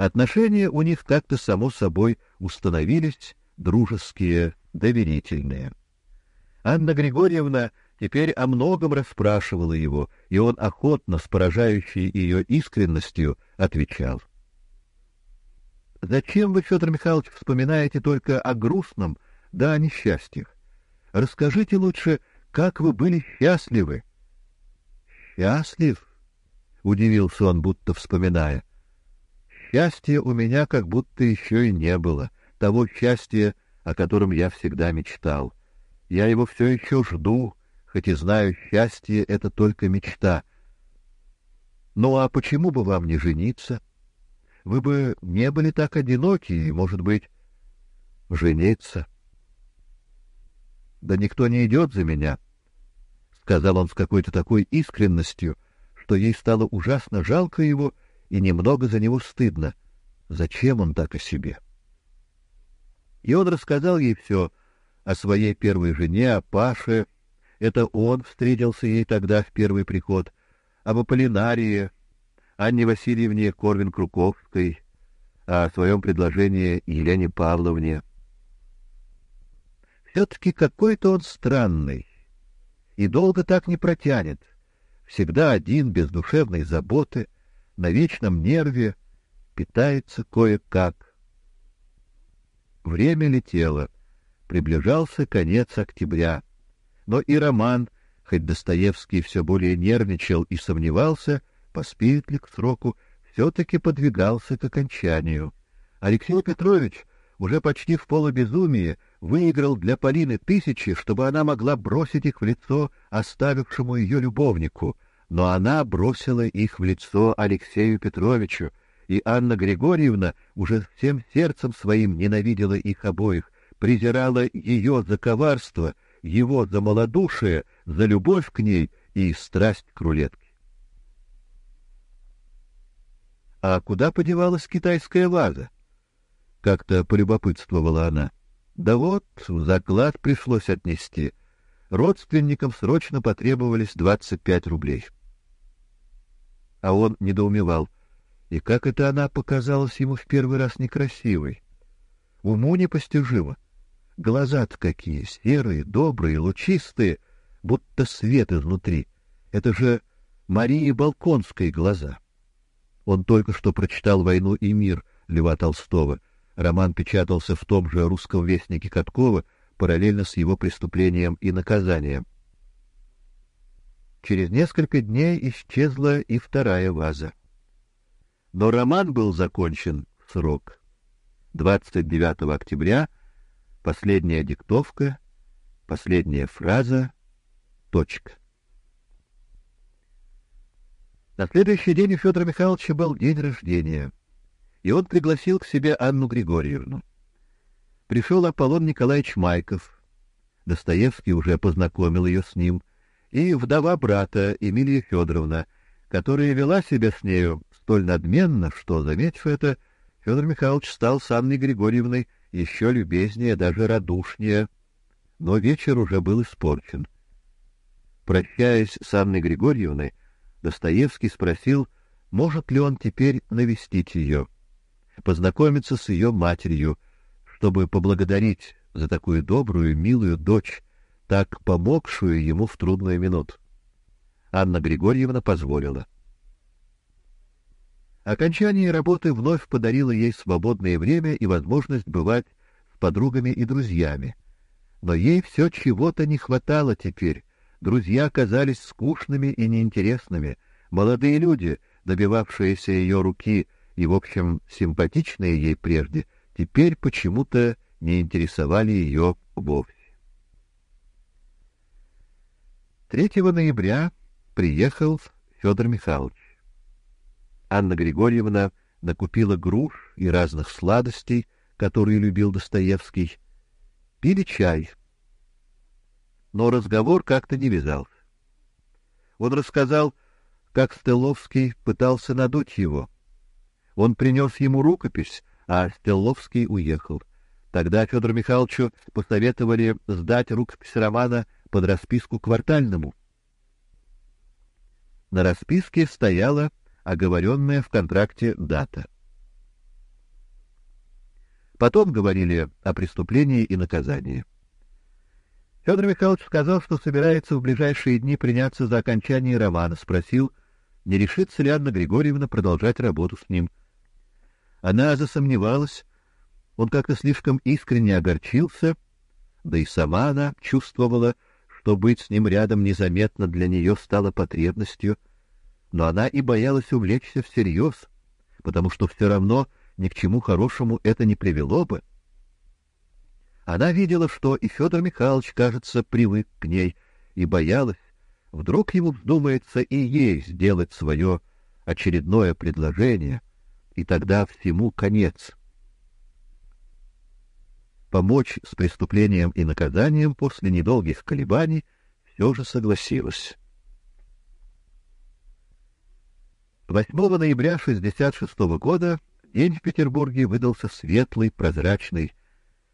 Отношения у них как-то само собой установились, дружеские, доверительные. Анна Григорьевна теперь о многом расспрашивала его, и он охотно, с поражающей ее искренностью, отвечал. Зачем вы, Федор Михайлович, вспоминаете только о грустном, да о несчастьях? Расскажите лучше, как вы были счастливы. Счастлив? удивился он, будто вспоминая. Счастья у меня как будто еще и не было, того счастья, о котором я всегда мечтал. Я его все еще жду, хоть и знаю, счастье это только мечта. Ну а почему бы вам не жениться? Вы бы не были так одиноки, и, может быть, жениться. Да никто не идет за меня, сказал он с какой-то такой искренностью, что ей стало ужасно жалко его и немного за него стыдно. Зачем он так о себе? И он рассказал ей все о своей первой жене, о Паше. Это он встретился ей тогда в первый приход, об Аполлинарии, Анне Васильевне Корвин-Круковской, о своем предложении Елене Павловне. Все-таки какой-то он странный и долго так не протянет. Всегда один, без душевной заботы, на вечном нерве, питается кое-как. Время летело, приближался конец октября, но и роман, хоть Достоевский все более нервничал и сомневался, поспеет ли к сроку, все-таки подвигался к окончанию. Алексей Петрович уже почти в полубезумии выиграл для Полины тысячи, чтобы она могла бросить их в лицо оставившему ее любовнику, но она бросила их в лицо Алексею Петровичу, и Анна Григорьевна уже всем сердцем своим ненавидела их обоих, презирала ее за коварство, его за малодушие, за любовь к ней и страсть к рулетке. А куда подевалась китайская ваза? Как-то полюбопытствовала она. Да вот, заклад пришлось отнести. Родственникам срочно потребовались двадцать пять рублей. А он недоумевал — и как это она показалась ему в первый раз некрасивой. Уму непостижимо. Глаза-то какие, серые, добрые, лучистые, будто свет изнутри. Это же Марии Балконской глаза. Он только что прочитал «Войну и мир» Льва Толстого. Роман печатался в том же русском вестнике Каткова, параллельно с его преступлением и наказанием. Через несколько дней исчезла и вторая ваза. Но роман был закончен в срок. 29 октября последняя диктовка, последняя фраза, точка. На следующий день у Федора Михайловича был день рождения, и он пригласил к себе Анну Григорьевну. Пришел Аполлон Николаевич Майков. Достоевский уже познакомил ее с ним, и вдова брата Эмилия Федоровна, которая вела себя с нею столь надменно, что, заметив это, Федор Михайлович стал с Анной Григорьевной еще любезнее, даже радушнее, но вечер уже был испорчен. Прощаясь с Анной Григорьевной, Достоевский спросил, может ли он теперь навестить ее, познакомиться с ее матерью, чтобы поблагодарить за такую добрую, милую дочь, так помогшую ему в трудную минуту. Анна Григорьевна позволила. Окончание работы вновь подарило ей свободное время и возможность бывать с подругами и друзьями. Но ей все чего-то не хватало теперь. Друзья казались скучными и неинтересными. Молодые люди, добивавшиеся ее руки и, в общем, симпатичные ей прежде, теперь почему-то не интересовали ее вовсе. 3 ноября приехал Федор Михайлович. Анна Григорьевна накупила груш и разных сладостей, которые любил Достоевский. Пили чай. Но разговор как-то не вязался. Он рассказал, как Стелловский пытался надуть его. Он принес ему рукопись, а Стелловский уехал. Тогда Федору Михайловичу посоветовали сдать рукопись романа под расписку квартальному. На расписке стояла оговоренная в контракте дата. Потом говорили о преступлении и наказании. Федор Михайлович сказал, что собирается в ближайшие дни приняться за окончание романа, спросил, не решится ли Анна Григорьевна продолжать работу с ним. Она засомневалась, он как-то слишком искренне огорчился, да и сама она чувствовала, что быть с ним рядом незаметно для нее стало потребностью, но она и боялась увлечься всерьез, потому что все равно ни к чему хорошему это не привело бы. Она видела, что и Федор Михайлович, кажется, привык к ней, и боялась, вдруг ему вздумается и ей сделать свое очередное предложение, и тогда всему конец. Помочь с преступлением и наказанием после недолгих колебаний все же согласилась. 8 ноября 66 года день в Петербурге выдался светлый, прозрачный.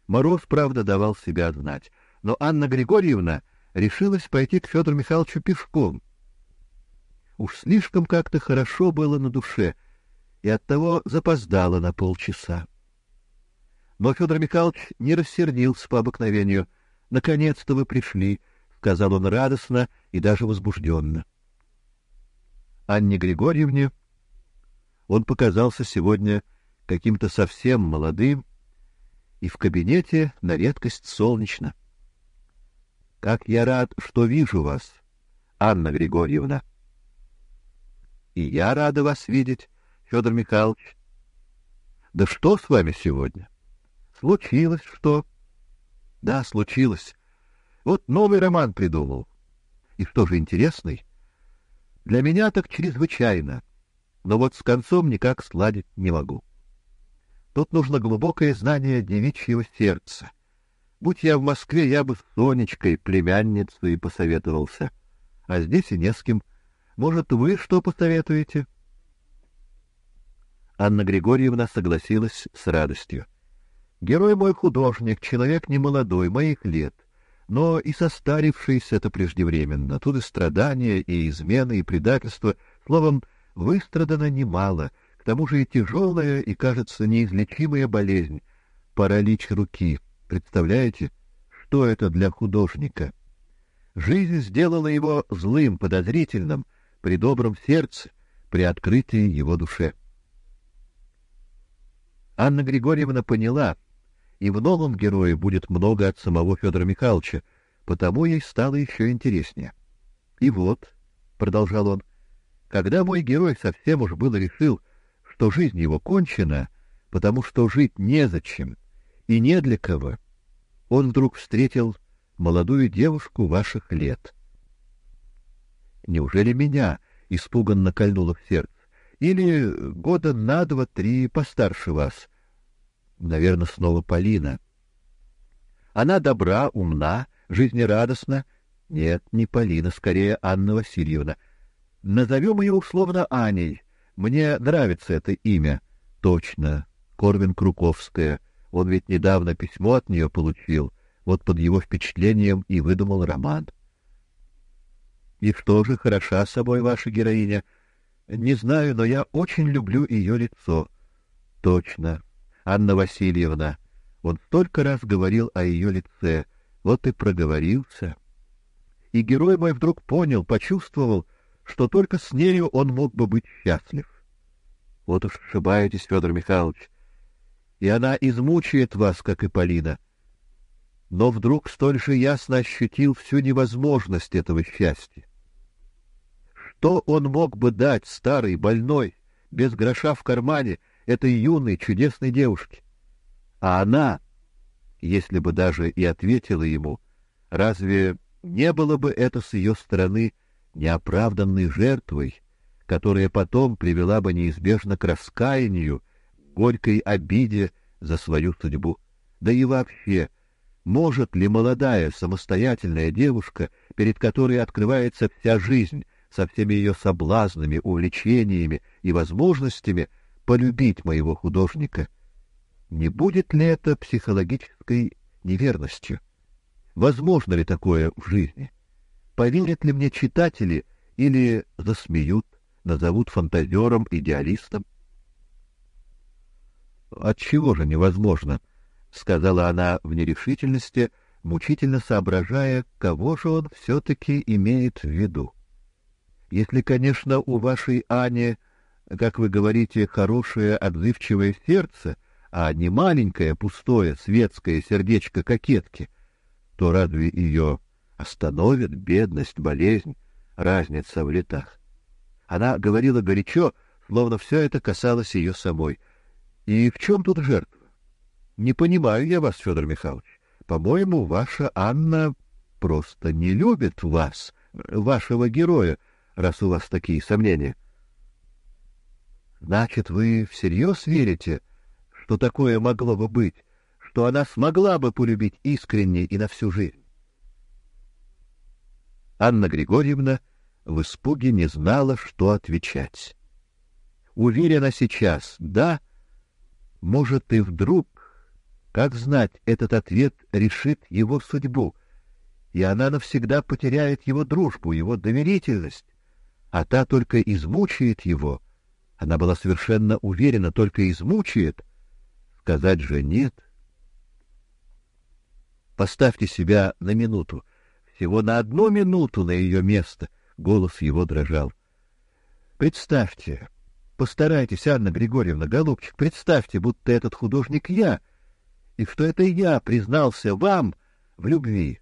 Мороз, правда, давал себя знать, но Анна Григорьевна решилась пойти к Федору Михайловичу пешком. Уж слишком как-то хорошо было на душе, и оттого запоздала на полчаса. Но Федор Михайлович не рассердился по обыкновению. «Наконец-то вы пришли», — сказал он радостно и даже возбужденно. Анне Григорьевне он показался сегодня каким-то совсем молодым и в кабинете на редкость солнечно. Как я рад, что вижу вас, Анна Григорьевна. И я рада вас видеть, Федор Михайлович. Да что с вами сегодня? Случилось что? Да, случилось. Вот новый роман придумал. И что же интересный? Для меня так чрезвычайно, но вот с концом никак сладить не могу. Тут нужно глубокое знание девичьего сердца. Будь я в Москве, я бы с Сонечкой, племянницей, посоветовался. А здесь и не с кем. Может, вы что посоветуете? Анна Григорьевна согласилась с радостью. Герой мой художник, человек не молодой, моих лет но и состарившийся это преждевременно. И страдания, и измены, и предательство, словом, выстрадано немало, к тому же и тяжелая, и, кажется, неизлечимая болезнь — паралич руки. Представляете, что это для художника? Жизнь сделала его злым, подозрительным, при добром сердце, при открытии его душе. Анна Григорьевна поняла — и в новом герое будет много от самого Федора Михайловича, потому ей стало еще интереснее. И вот, продолжал он, когда мой герой совсем уж было решил, что жизнь его кончена, потому что жить незачем и не для кого, он вдруг встретил молодую девушку ваших лет. Неужели меня испуганно кольнуло в сердце? Или года на два-три постарше вас? Наверное, снова Полина. Она добра, умна, жизнерадостна. Нет, не Полина, скорее Анна Васильевна. Назовем ее условно Аней. Мне нравится это имя. Точно, Корвин Круковская. Он ведь недавно письмо от нее получил. Вот под его впечатлением и выдумал роман. И что же хороша собой ваша героиня? Не знаю, но я очень люблю ее лицо. Точно. Анна Васильевна. Он столько раз говорил о ее лице, вот и проговорился. И герой мой вдруг понял, почувствовал, что только с нею он мог бы быть счастлив. Вот уж ошибаетесь, Федор Михайлович. И она измучает вас, как и Полина. Но вдруг столь же ясно ощутил всю невозможность этого счастья. Что он мог бы дать старый, больной, без гроша в кармане, этой юной, чудесной девушке. А она, если бы даже и ответила ему, разве не было бы это с ее стороны неоправданной жертвой, которая потом привела бы неизбежно к раскаянию, горькой обиде за свою судьбу? Да и вообще, может ли молодая самостоятельная девушка, перед которой открывается вся жизнь со всеми ее соблазнами, увлечениями и возможностями, полюбить моего художника, не будет ли это психологической неверностью? Возможно ли такое в жизни? Поверят ли мне читатели или засмеют, назовут фантазером, идеалистом? От чего же невозможно? сказала она в нерешительности, мучительно соображая, кого же он все-таки имеет в виду. Если, конечно, у вашей Ани, как вы говорите, хорошее отзывчивое сердце, а не маленькое пустое светское сердечко кокетки, то разве ее остановит бедность, болезнь, разница в летах? Она говорила горячо, словно все это касалось ее самой. И в чем тут жертва? Не понимаю я вас, Федор Михайлович. По-моему, ваша Анна просто не любит вас, вашего героя, раз у вас такие сомнения. Значит, вы всерьез верите, что такое могло бы быть, что она смогла бы полюбить искренне и на всю жизнь? Анна Григорьевна в испуге не знала, что отвечать. Уверена сейчас, да, может и вдруг как знать, этот ответ решит его судьбу, и она навсегда потеряет его дружбу, его доверительность, а та только измучает его. Она была совершенно уверена, только измучает. Сказать же нет. Поставьте себя на минуту, всего на одну минуту на ее место. Голос его дрожал. Представьте, постарайтесь, Анна Григорьевна, голубчик, представьте, будто этот художник я — и что это я признался вам в любви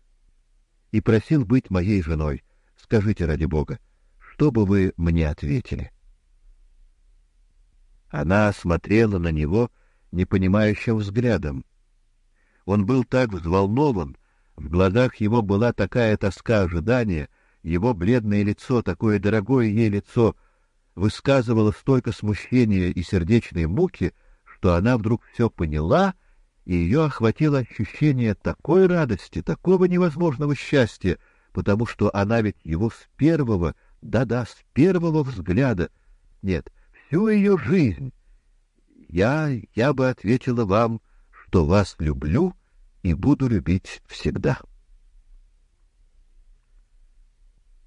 и просил быть моей женой. Скажите ради Бога, что бы вы мне ответили? Она смотрела на него непонимающим взглядом. Он был так взволнован, в глазах его была такая тоска ожидания, его бледное лицо, такое дорогое ей лицо, высказывало столько смущения и сердечной муки, что она вдруг все поняла и ее охватило ощущение такой радости, такого невозможного счастья, потому что она ведь его с первого, да-да, с первого взгляда, нет, всю ее жизнь. Я, я бы ответила вам, что вас люблю и буду любить всегда.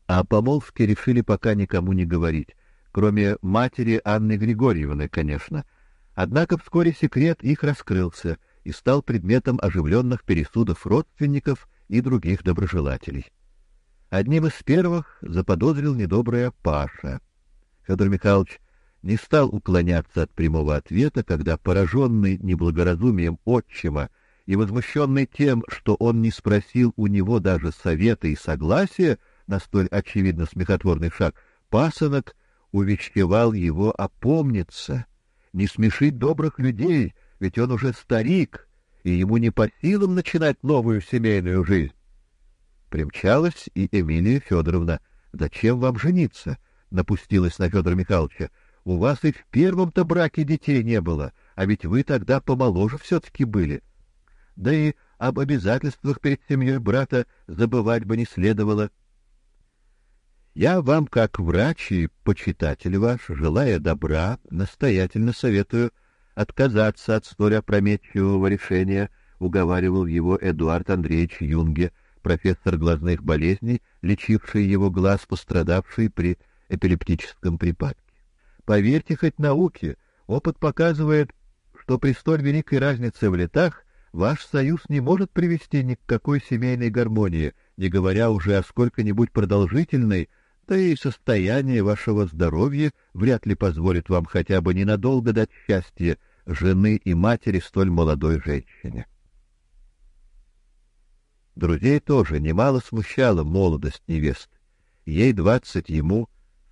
О помолвке решили пока никому не говорить, кроме матери Анны Григорьевны, конечно. Однако вскоре секрет их раскрылся — и стал предметом оживленных пересудов родственников и других доброжелателей. Одним из первых заподозрил недоброе Паша. Федор Михайлович не стал уклоняться от прямого ответа, когда пораженный неблагоразумием отчима и возмущенный тем, что он не спросил у него даже совета и согласия на столь очевидно смехотворный шаг, пасынок увещевал его опомниться, не смешить добрых людей, ведь он уже старик, и ему не по силам начинать новую семейную жизнь. Примчалась и Эмилия Федоровна. Зачем вам жениться? Напустилась на Федора Михайловича. У вас и в первом-то браке детей не было, а ведь вы тогда помоложе все-таки были. Да и об обязательствах перед семьей брата забывать бы не следовало. Я вам, как врач и почитатель ваш, желая добра, настоятельно советую отказаться от столь опрометчивого решения, уговаривал его Эдуард Андреевич Юнге, профессор глазных болезней, лечивший его глаз, пострадавший при эпилептическом припадке. Поверьте хоть науке, опыт показывает, что при столь великой разнице в летах ваш союз не может привести ни к какой семейной гармонии, не говоря уже о сколько-нибудь продолжительной, да и состояние вашего здоровья вряд ли позволит вам хотя бы ненадолго дать счастье жены и матери столь молодой женщине. Друзей тоже немало смущала молодость невесты. Ей двадцать, ему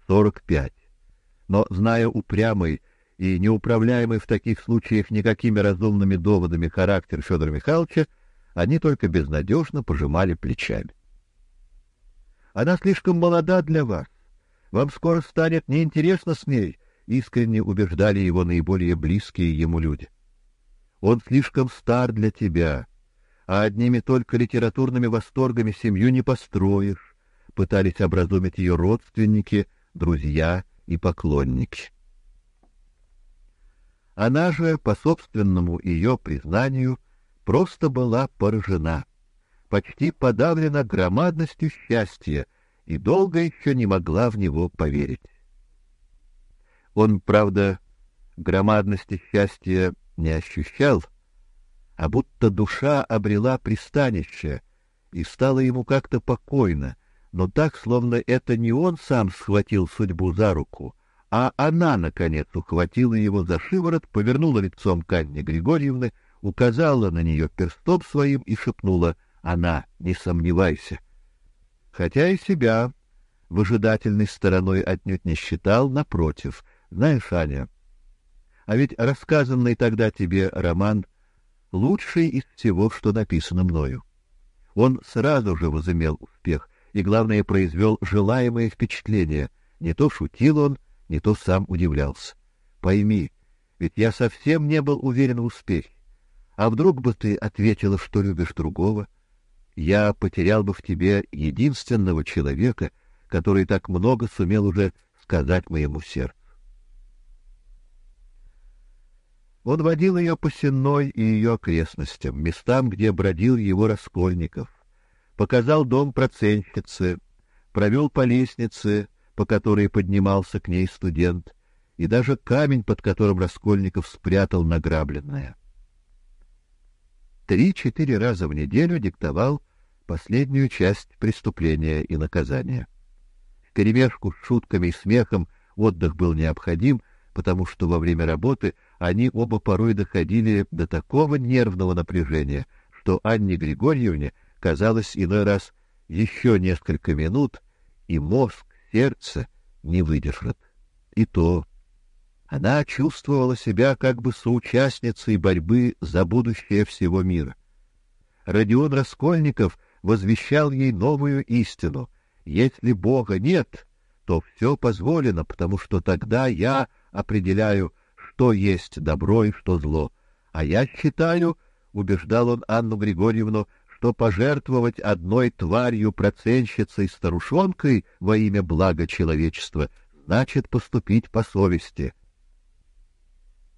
сорок пять. Но, зная упрямый и неуправляемый в таких случаях никакими разумными доводами характер Федора Михайловича, они только безнадежно пожимали плечами. Она слишком молода для вас. Вам скоро станет неинтересно с ней, искренне убеждали его наиболее близкие ему люди. Он слишком стар для тебя, а одними только литературными восторгами семью не построишь, пытались образумить ее родственники, друзья и поклонники. Она же, по собственному ее признанию, просто была поражена, почти подавлена громадностью счастья и долго еще не могла в него поверить. Он, правда, громадности счастья не ощущал, а будто душа обрела пристанище, и стало ему как-то покойно, но так, словно это не он сам схватил судьбу за руку, а она, наконец, ухватила его за шиворот, повернула лицом к Анне Григорьевне, указала на нее перстом своим и шепнула «Она, не сомневайся». Хотя и себя выжидательной стороной отнюдь не считал, напротив. Знаешь, Аня, а ведь рассказанный тогда тебе роман лучший из всего, что написано мною. Он сразу же возымел успех и, главное, произвел желаемое впечатление. Не то шутил он, не то сам удивлялся. Пойми, ведь я совсем не был уверен в успехе. А вдруг бы ты ответила, что любишь другого? Я потерял бы в тебе единственного человека, который так много сумел уже сказать моему сердцу. Он водил ее по Сенной и ее окрестностям, местам, где бродил его Раскольников, показал дом процентщицы, провел по лестнице, по которой поднимался к ней студент, и даже камень, под которым Раскольников спрятал награбленное. Три-четыре раза в неделю диктовал последнюю часть преступления и наказания. В перемешку с шутками и смехом отдых был необходим, потому что во время работы они оба порой доходили до такого нервного напряжения, что Анне Григорьевне казалось иной раз еще несколько минут, и мозг, сердце не выдержат. И то она чувствовала себя как бы соучастницей борьбы за будущее всего мира. Родион Раскольников возвещал ей новую истину: если Бога нет, то все позволено, потому что тогда я определяю, что есть добро и что зло. А я считаю, убеждал он Анну Григорьевну, что пожертвовать одной тварью проценщицей старушонкой во имя блага человечества значит поступить по совести.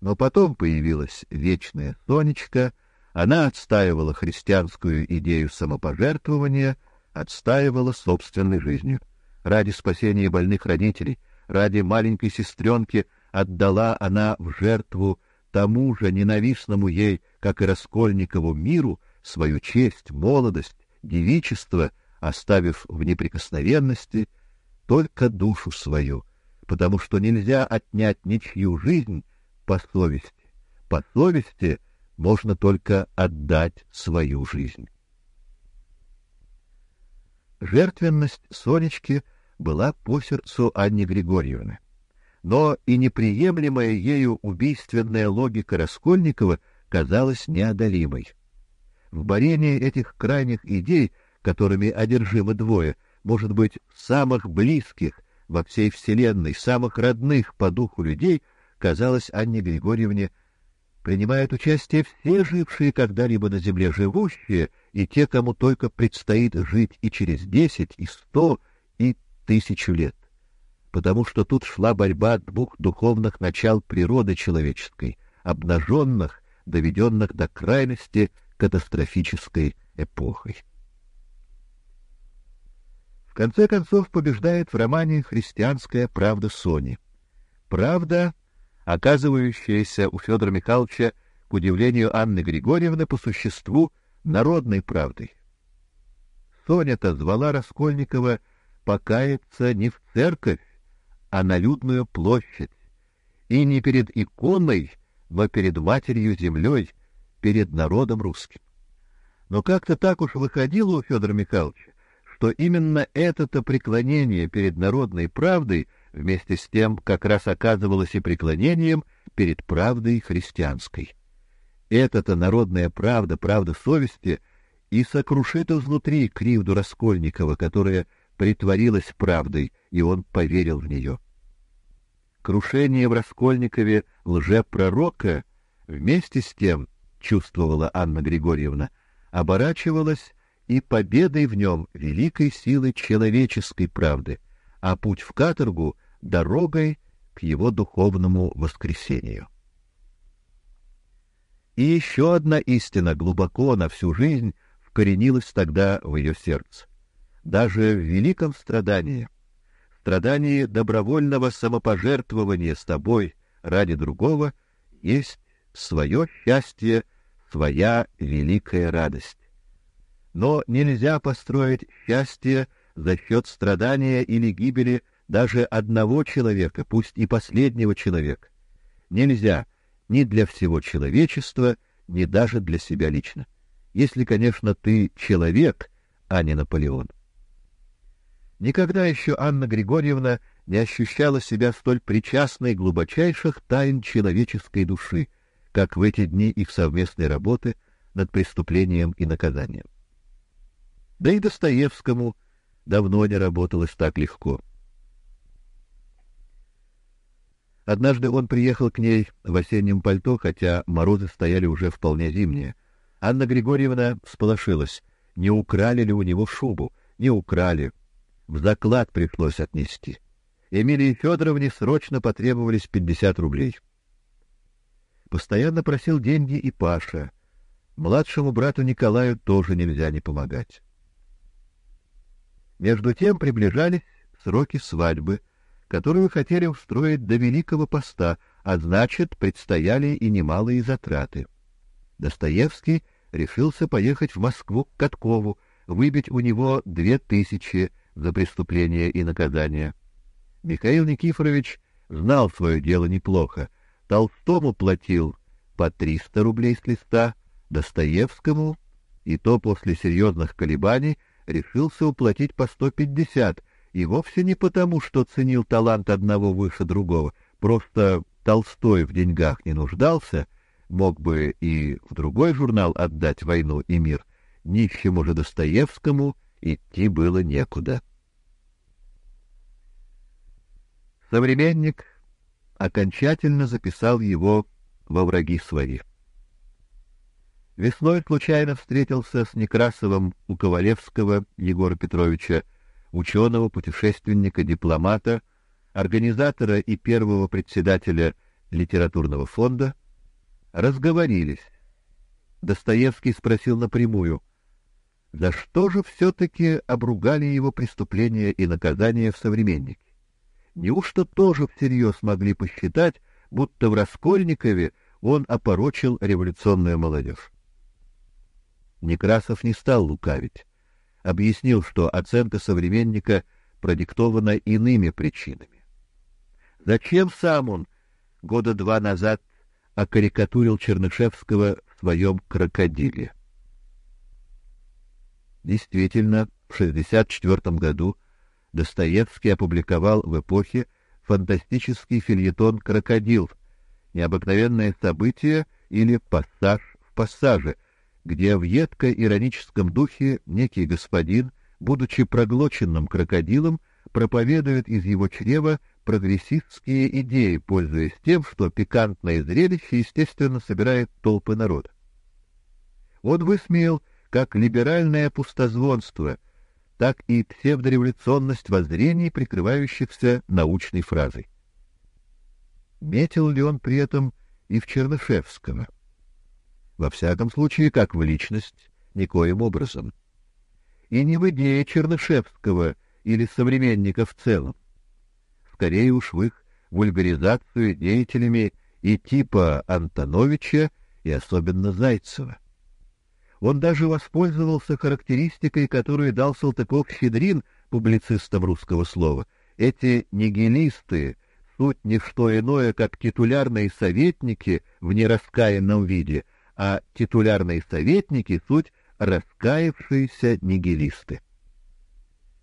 Но потом появилась вечная Сонечка, она отстаивала христианскую идею самопожертвования, отстаивала собственной жизнью. Ради спасения больных родителей, ради маленькой сестренки отдала она в жертву тому же ненавистному ей, как и Раскольникову, миру свою честь, молодость, девичество, оставив в неприкосновенности только душу свою, потому что нельзя отнять ничью жизнь по совести. По совести можно только отдать свою жизнь. Жертвенность Сонечки была по сердцу Анне Григорьевны но и неприемлемая ею убийственная логика Раскольникова казалась неодолимой. В борении этих крайних идей, которыми одержимы двое, может быть, самых близких во всей вселенной, самых родных по духу людей, казалось Анне Григорьевне, принимают участие все жившие когда-либо на земле живущие и те, кому только предстоит жить и через десять, и сто, и тысячу лет. Потому что тут шла борьба двух духовных начал природы человеческой, обнаженных, доведенных до крайности катастрофической эпохой. В конце концов побеждает в романе христианская правда Сони. Правда, оказывающаяся у Федора Михайловича, к удивлению Анны Григорьевны, по существу народной правдой. Соня-то звала Раскольникова покаяться не в церковь, а на людную площадь, и не перед иконой, но перед матерью землей, перед народом русским. Но как-то так уж выходило у Федора Михайловича, что именно это-то преклонение перед народной правдой вместе с тем как раз оказывалось и преклонением перед правдой христианской. Эта-то народная правда, правда совести, и сокрушит изнутри кривду Раскольникова, которая притворилась правдой, и он поверил в нее. Крушение в Раскольникове лжепророка вместе с тем, чувствовала Анна Григорьевна, оборачивалось и победой в нем великой силы человеческой правды, а путь в каторгу дорогой к его духовному воскресению. И еще одна истина глубоко на всю жизнь вкоренилась тогда в ее сердце даже в великом страдании, страдании добровольного самопожертвования с тобой ради другого, есть свое счастье, своя великая радость. Но нельзя построить счастье за счет страдания или гибели даже одного человека, пусть и последнего человека. Нельзя ни для всего человечества, ни даже для себя лично. Если, конечно, ты человек, а не Наполеон. Никогда еще Анна Григорьевна не ощущала себя столь причастной глубочайших тайн человеческой души, как в эти дни их совместной работы над преступлением и наказанием. Да и Достоевскому давно не работалось так легко. Однажды он приехал к ней в осеннем пальто, хотя морозы стояли уже вполне зимние. Анна Григорьевна всполошилась. Не украли ли у него шубу? Не украли. В заклад пришлось отнести. Эмилии Федоровне срочно потребовались пятьдесят рублей. Постоянно просил деньги и Паша. Младшему брату Николаю тоже нельзя не помогать. Между тем приближались сроки свадьбы, которую хотели устроить до Великого поста, а значит, предстояли и немалые затраты. Достоевский решился поехать в Москву к Каткову, выбить у него две тысячи за преступление и наказание. Михаил Никифорович знал свое дело неплохо. Толстому платил по триста рублей с листа, Достоевскому, и то после серьезных колебаний, решился уплатить по сто пятьдесят, и вовсе не потому, что ценил талант одного выше другого, просто Толстой в деньгах не нуждался, мог бы и в другой журнал отдать «Войну и мир», нищему же Достоевскому идти было некуда. Современник окончательно записал его во враги свои. Весной случайно встретился с Некрасовым у Ковалевского Егора Петровича, ученого, путешественника, дипломата, организатора и первого председателя литературного фонда, разговорились. Достоевский спросил напрямую: "За что же все таки обругали его преступления и наказания в современнике? Неужто тоже всерьез могли посчитать, будто в Раскольникове он опорочил революционную молодежь?" Некрасов не стал лукавить, объяснил, что оценка современника продиктована иными причинами. Зачем сам он года два назад окарикатурил Чернышевского в своем крокодиле? Действительно, в 64 году Достоевский опубликовал в эпохе фантастический фильетон Крокодил, необыкновенное событие или пассаж в пассаже, где в едко-ироническом духе некий господин, будучи проглоченным крокодилом, проповедует из его чрева прогрессистские идеи, пользуясь тем, что пикантное зрелище, естественно, собирает толпы народа. Он высмеял как либеральное пустозвонство, так и псевдореволюционность воззрений, прикрывающихся научной фразой. Метил ли он при этом и в Чернышевского? Во всяком случае, как в личность, никоим образом. И не в идее Чернышевского или современников в целом. Скорее уж в их вульгаризацию деятелями и типа Антоновича, и особенно Зайцева. Он даже воспользовался характеристикой, которую дал Салтыков-Щедрин публицистам русского слова. Эти нигилисты суть не что иное, как титулярные советники в нераскаянном виде — а титулярные советники — суть раскаявшиеся нигилисты.